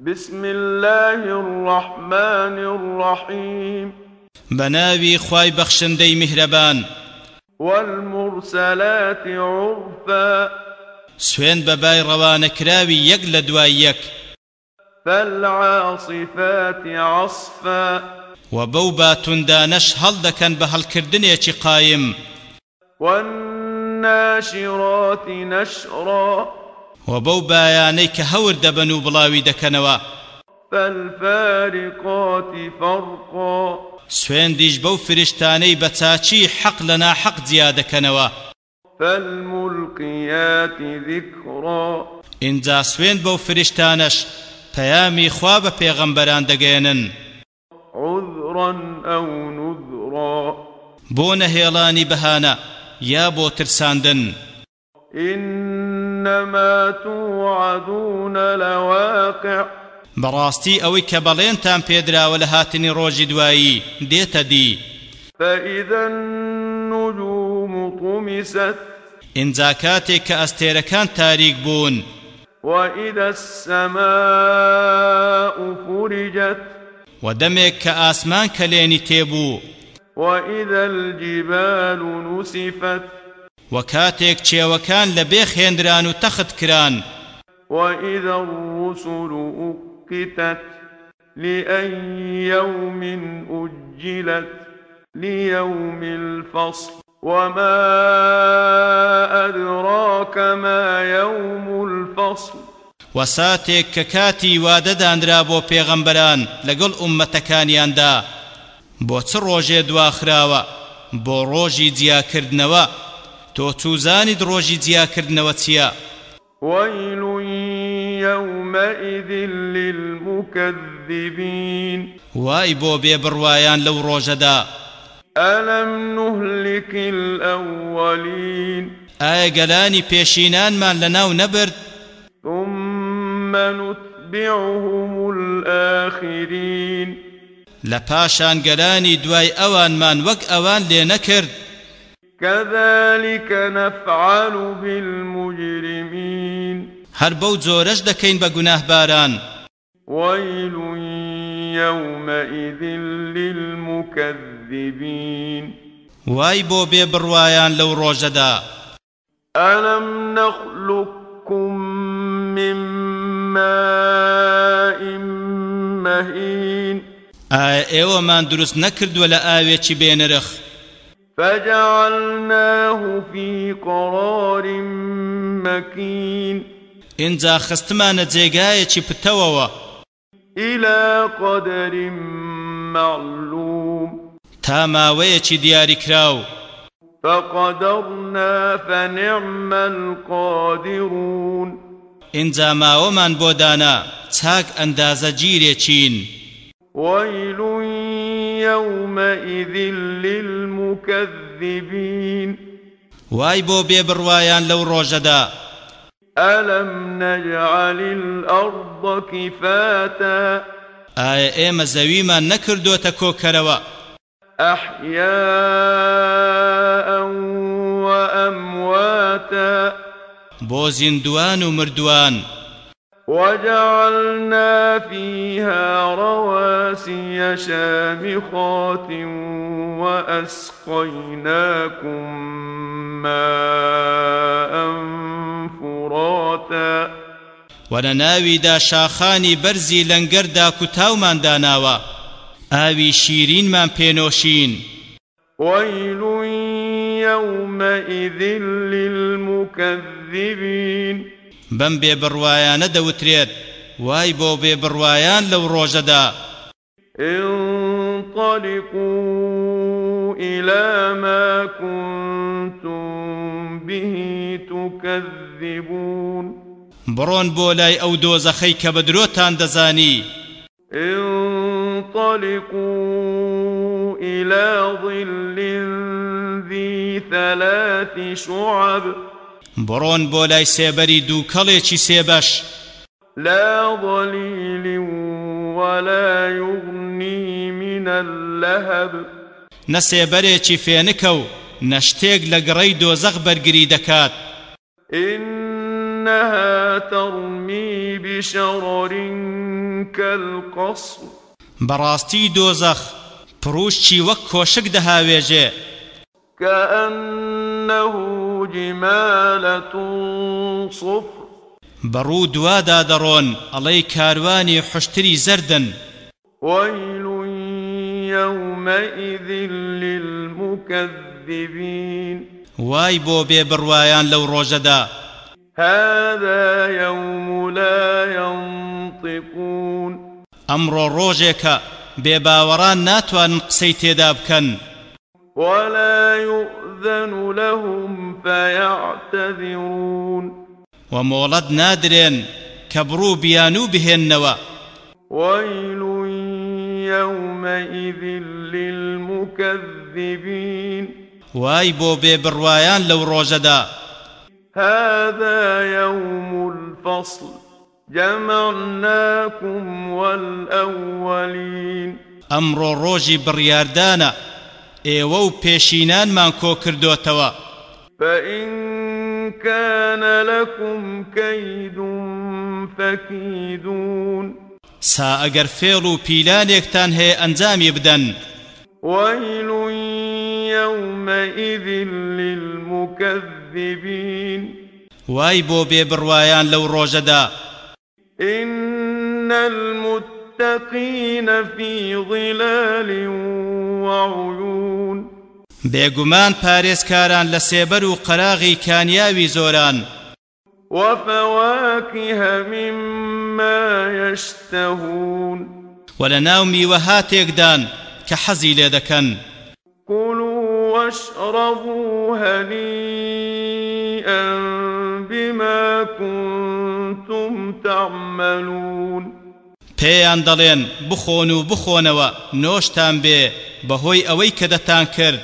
بسم الله الرحمن الرحيم. بناوي خواي بخشندي مهربان والمرسلات عرفا. سوين بباي روان كراوي يقل دوايك فالعاصفات عصفا. وبوبا تندانش هل دكن بهالكردنية قايم والناشرات نشرا. وبوبا يانيك هور دبنو بلاوي دكنوا فالفارقات فرقا. سوين ديش بو فرشتاني بتاچي حق لنا حق زيادة كنوا فالملقيات ذكرا انجا سوين بو فرشتانش پەیامی خوا بە پێغەمبەران دەگەێنن. عذرا أو نذرا. بۆ نەهێڵانی بەهانە یا بۆ ترساندن. إنما توعدون لواقع. ئەوەی کە بەڵێنتان پێدراوە لە هاتنی ڕۆژی دوایی دێتە دی فإذا النجوم طمست. کاتێک کە ئەستێرەکان تاریک بوون وإذا السماء فرجت. و دەمێک کە ئاسمان کەلێنی تێبوو وإذا الجبال نسفت. و کاتێک چێوەکان لە بێ خێندران و تەخت کران. وإذا الرسل أقتت لأي يوم أجلت ليوم الفصل وما أدراك ما يوم الفصل. وساتێک کە کاتی وادەدانرا بۆ پێغەمبەران لەگەڵ ئومەتەکانیاندا. بۆ چ ڕۆژێ دواخراوە؟ بۆ ڕۆژی جیاکردنەوە؟ تۆ چوزانیت ڕۆژی جیاکردنەوە چییە؟ ويل يومئذ للمكذبين وای بۆ بێبڕوایان لەو ڕۆژەدا. ألم نهلك الأولين ئایا گەلانی پێشینانمان لەناو نەبرد؟ ثم نتبعهم الآخرين لە پاشان گەلانی دوای ئەوانمان وەک ئەوان لێ نەکرد. كذلك نفعل بالمجرمين. هەر بەو جۆرەش دەکەین بە گوناهباران. ويل يومئذ للمكذبين. وای بۆ بێبڕوایان لەو ڕۆژەدا. ألم نخلقكم من ماء مهين؟ ئایا ئێوەمان دروست نەکردووە لە ئاوێکی بێنرخ فجعلناه في قرار مكين. ئینجا خستمانە جێگایەکی پتەوەوە إلى قدر معلوم. تا ماوەیەکی دیاری کراو فقدرنا فنعم القادرون. ئینجا ماوەمان بۆ دانا چاک ئەندازە گیرێکین ويل يومئذ للمكذبين وای بۆ بێبڕوایان لەو ڕۆژەدا ألم نجعل الأرض كفاتا؟ ئایا ئێمە زەویمان نەکردوتە کۆکەرەوە أحياء وأمواتا. بۆ زیندوان و مردوان وجعلنا فيها رواسي شامخات وأسقيناكم ماء فراتا. و لە ناویدا شاخانی بەرزی لەنگەردا کوتاومان داناوە. ئاوی شیرینمان پێنۆشین. ويل يومئذ للمكذبين. بەم بێبڕوایانە دەوترێت وای بۆ بێبڕوایان لەو ڕۆژەدا. انطلقوا إلى ما كنتم به تكذبون. ئەو دۆزەخەی کە بە درۆتان دەزانی. انطلقوا إلى ظل ذي ثلاث شعب. بڕۆن بۆ لای سێبەری دووکەڵێکی سێبەش. لا ظليل ولا يغني من اللهب. نسيبريكي فينكو نشتيق لقري دوزغ برقري دكات إنها ترمي بشرر كالقصر. براستي دوزخ بروشتي وكوشك دهاويجي كأنه جمالة صفر. بەڕوو دوادا دەڕۆن ئەڵەی کاروانی حشتری زەردن ويل يومئذ للمكذبين. بۆ بێ بڕوایان لەو ڕۆژەدا هذا يوم لا ينطقون. ئەمڕۆ ڕۆژێکە بێباوەڕان ناتوانن قسەی تێدا بکەن ولا يؤذن لهم فيعتذرون. و مۆڵەت نادرێن کە بڕوو بیان و بهێننەوە ويل يومئذ للمكذبين. وای بۆ بێ بڕوایان لەو ڕۆژەدا هذا يوم الفصل. جمعناكم والأولين. ئەمڕۆ ڕۆژی بڕیاردانە ئێوە و پێشینانمان کۆ کردوتەوە. فإن كان لكم كيد فكيدون سا ئەگەر فێڵ و پیلانێکتان هەیە ئەنجامی بدەن. ويل يومئذ للمكذبين وای بۆ بێ بڕوایان لەو ڕۆژەدا. إن المتقين في ظلال وعيون. بێگومان پارێزکاران لە سێبەر و قەراغی کانیاوی زۆران. وفواكه مما يشتهون. و لە ناو میوە هاتێکدان کە حەزی لێ دەکەن. كلوا واشربوا هنيئا بما كنتم تعملون. پێیان دەڵێن بخۆن و بخۆنەوە نۆشتان بێ بەهۆی ئەوەی کە دەتان کرد.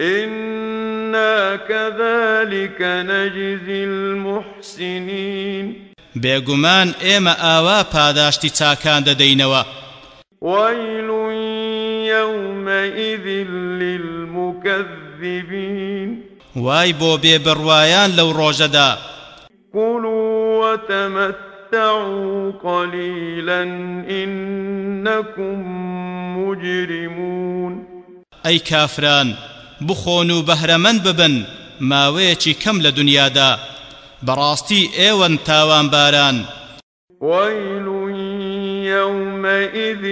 إنا كذلك نجزي المحسنين. بێگومان ئێمە ئاوا پاداشتی چاکان دەدەینەوە. ويل يومئذ للمكذبين. وای بۆ بێ بڕوایان لەو ڕۆژەدا. كلوا وتمتعوا قليلا إنكم مجرمون ئەی کافران بخۆن و بەهرەمەند ببن ماوەیەکی کەم لە دنیادا بەڕاستی ئێوەن تاوانباران ويل يومئذ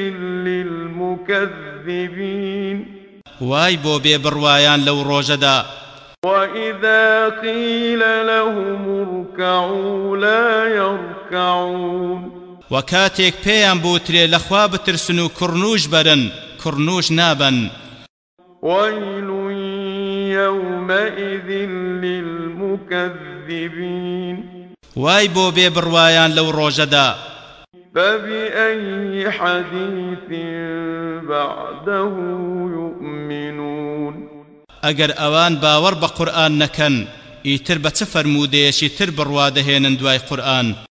للمكذبين بۆ بێ بڕوایان لەو ڕۆژەدا وإذا قيل لهم اركعوا لا يركعون. و کاتێک پێیان بوترێ لەخوا بترسن و کوڕنوش بەرن کوڕنوش نابن. ويل يومئذ للمكذبين. وای بۆ بێ بڕوایان لەو ڕۆژەدا فبأي حديث بعده يؤمنون. ئەوان باوەڕ بە قورئان نەکەن ئیتر بە چ فەرموودەیەکی تر بڕوا دەهێنن دوای قورئان